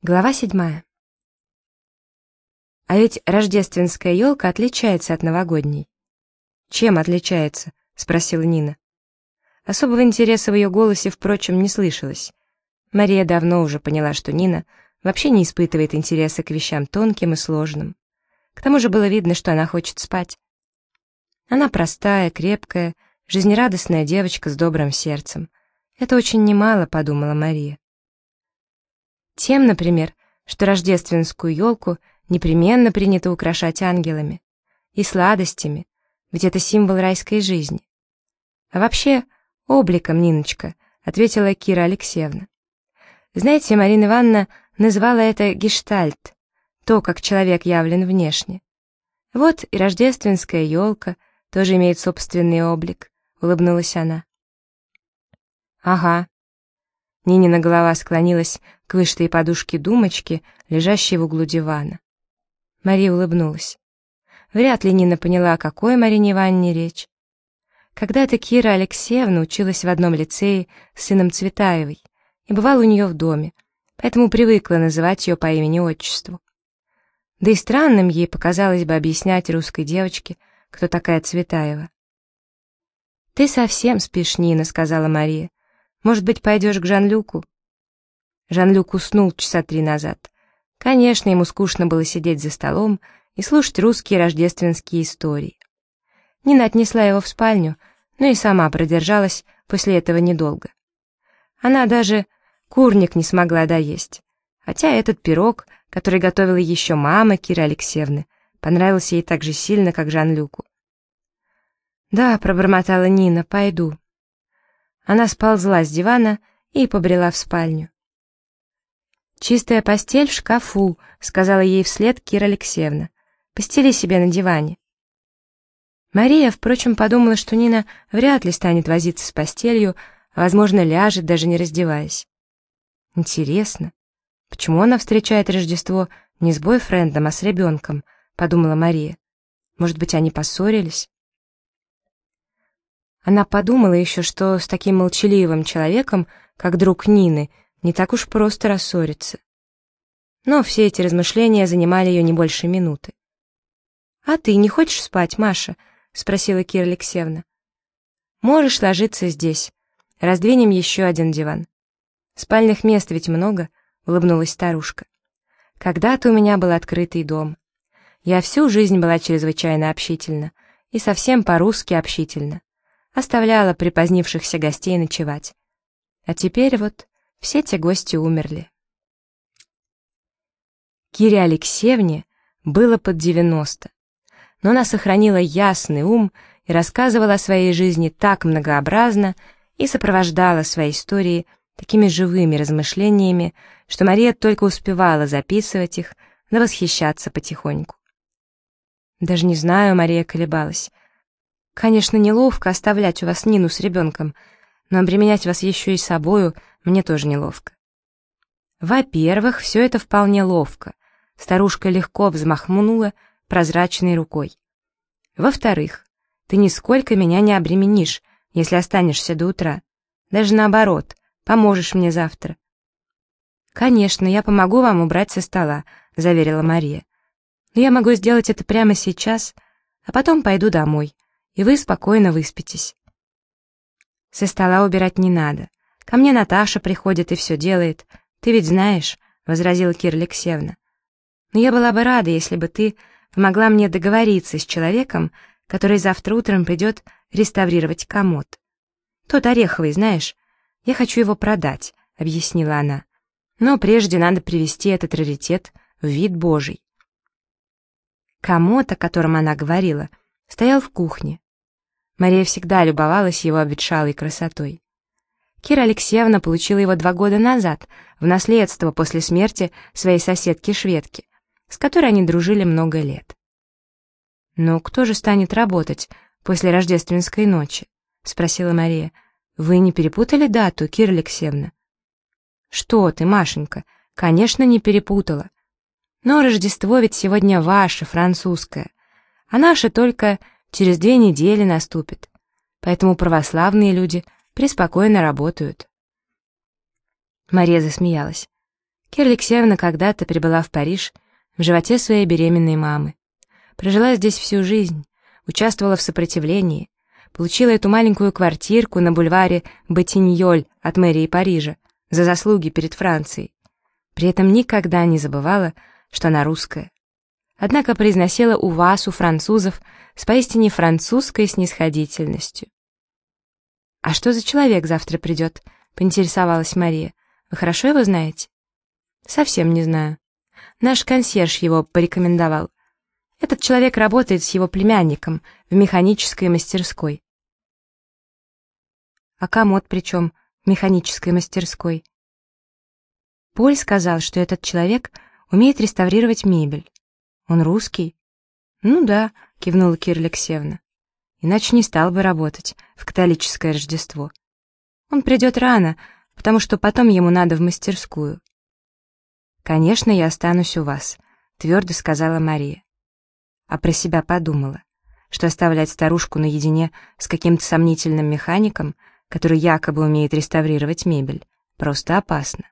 Глава седьмая. А ведь рождественская елка отличается от новогодней. Чем отличается? спросила Нина. Особого интереса в ее голосе, впрочем, не слышалось. Мария давно уже поняла, что Нина вообще не испытывает интереса к вещам тонким и сложным. К тому же было видно, что она хочет спать. Она простая, крепкая, жизнерадостная девочка с добрым сердцем. Это очень немало, подумала Мария. Тем, например, что рождественскую елку непременно принято украшать ангелами и сладостями, ведь это символ райской жизни. А вообще, обликом, Ниночка, ответила Кира Алексеевна. Знаете, Марина Ивановна называла это гештальт, то, как человек явлен внешне. Вот и рождественская елка тоже имеет собственный облик, улыбнулась она. Ага, Нинина голова склонилась к вышитой подушке думочки, лежащей в углу дивана. Мария улыбнулась. Вряд ли Нина поняла, о какой Марине Ивановне речь. Когда-то Кира Алексеевна училась в одном лицее с сыном Цветаевой и бывала у нее в доме, поэтому привыкла называть ее по имени-отчеству. Да и странным ей показалось бы объяснять русской девочке, кто такая Цветаева. «Ты совсем спишь, Нина», — сказала Мария. Может быть, пойдешь к Жан-Люку?» Жан-Люк уснул часа три назад. Конечно, ему скучно было сидеть за столом и слушать русские рождественские истории. Нина отнесла его в спальню, но и сама продержалась после этого недолго. Она даже курник не смогла доесть, хотя этот пирог, который готовила еще мама Киры Алексеевны, понравился ей так же сильно, как Жан-Люку. «Да», — пробормотала Нина, — «пойду». Она сползла с дивана и побрела в спальню. «Чистая постель в шкафу», — сказала ей вслед Кира Алексеевна. «Постели себе на диване». Мария, впрочем, подумала, что Нина вряд ли станет возиться с постелью, а, возможно, ляжет, даже не раздеваясь. «Интересно, почему она встречает Рождество не с бойфрендом, а с ребенком?» — подумала Мария. «Может быть, они поссорились?» Она подумала еще, что с таким молчаливым человеком, как друг Нины, не так уж просто рассориться. Но все эти размышления занимали ее не больше минуты. «А ты не хочешь спать, Маша?» — спросила Кира Алексеевна. «Можешь ложиться здесь. Раздвинем еще один диван. Спальных мест ведь много», — улыбнулась старушка. «Когда-то у меня был открытый дом. Я всю жизнь была чрезвычайно общительна и совсем по-русски общительна оставляла припозднившихся гостей ночевать. А теперь вот все те гости умерли. Кире Алексеевне было под 90, но она сохранила ясный ум и рассказывала о своей жизни так многообразно и сопровождала свои истории такими живыми размышлениями, что Мария только успевала записывать их, да восхищаться потихоньку. Даже не знаю, Мария колебалась, Конечно, неловко оставлять у вас Нину с ребенком, но обременять вас еще и собою мне тоже неловко. Во-первых, все это вполне ловко. Старушка легко взмахнула прозрачной рукой. Во-вторых, ты нисколько меня не обременишь, если останешься до утра. Даже наоборот, поможешь мне завтра. «Конечно, я помогу вам убрать со стола», — заверила Мария. «Но я могу сделать это прямо сейчас, а потом пойду домой и вы спокойно выспитесь. Со стола убирать не надо. Ко мне Наташа приходит и все делает. Ты ведь знаешь, — возразила Кира Алексеевна. Но я была бы рада, если бы ты помогла мне договориться с человеком, который завтра утром придет реставрировать комод. Тот ореховый, знаешь, я хочу его продать, — объяснила она. Но прежде надо привести этот раритет в вид божий. Комод, о котором она говорила, стоял в кухне. Мария всегда любовалась его обветшалой красотой. Кира Алексеевна получила его два года назад, в наследство после смерти своей соседки-шведки, с которой они дружили много лет. «Но кто же станет работать после рождественской ночи?» — спросила Мария. «Вы не перепутали дату, Кира Алексеевна?» «Что ты, Машенька, конечно, не перепутала. Но Рождество ведь сегодня ваше, французское, а наше только через две недели наступит. Поэтому православные люди преспокойно работают. Мария засмеялась. Кира Алексеевна когда-то прибыла в Париж в животе своей беременной мамы. Прожила здесь всю жизнь, участвовала в сопротивлении, получила эту маленькую квартирку на бульваре Батиньоль от мэрии Парижа за заслуги перед Францией. При этом никогда не забывала, что она русская. Однако произносила у вас, у французов, с поистине французской снисходительностью. «А что за человек завтра придет?» — поинтересовалась Мария. «Вы хорошо его знаете?» «Совсем не знаю. Наш консьерж его порекомендовал. Этот человек работает с его племянником в механической мастерской». «А комод причем в механической мастерской?» Поль сказал, что этот человек умеет реставрировать мебель. Он русский? Ну да, кивнула Кира Алексеевна. Иначе не стал бы работать в католическое Рождество. Он придет рано, потому что потом ему надо в мастерскую. «Конечно, я останусь у вас», — твердо сказала Мария. А про себя подумала, что оставлять старушку наедине с каким-то сомнительным механиком, который якобы умеет реставрировать мебель, просто опасно.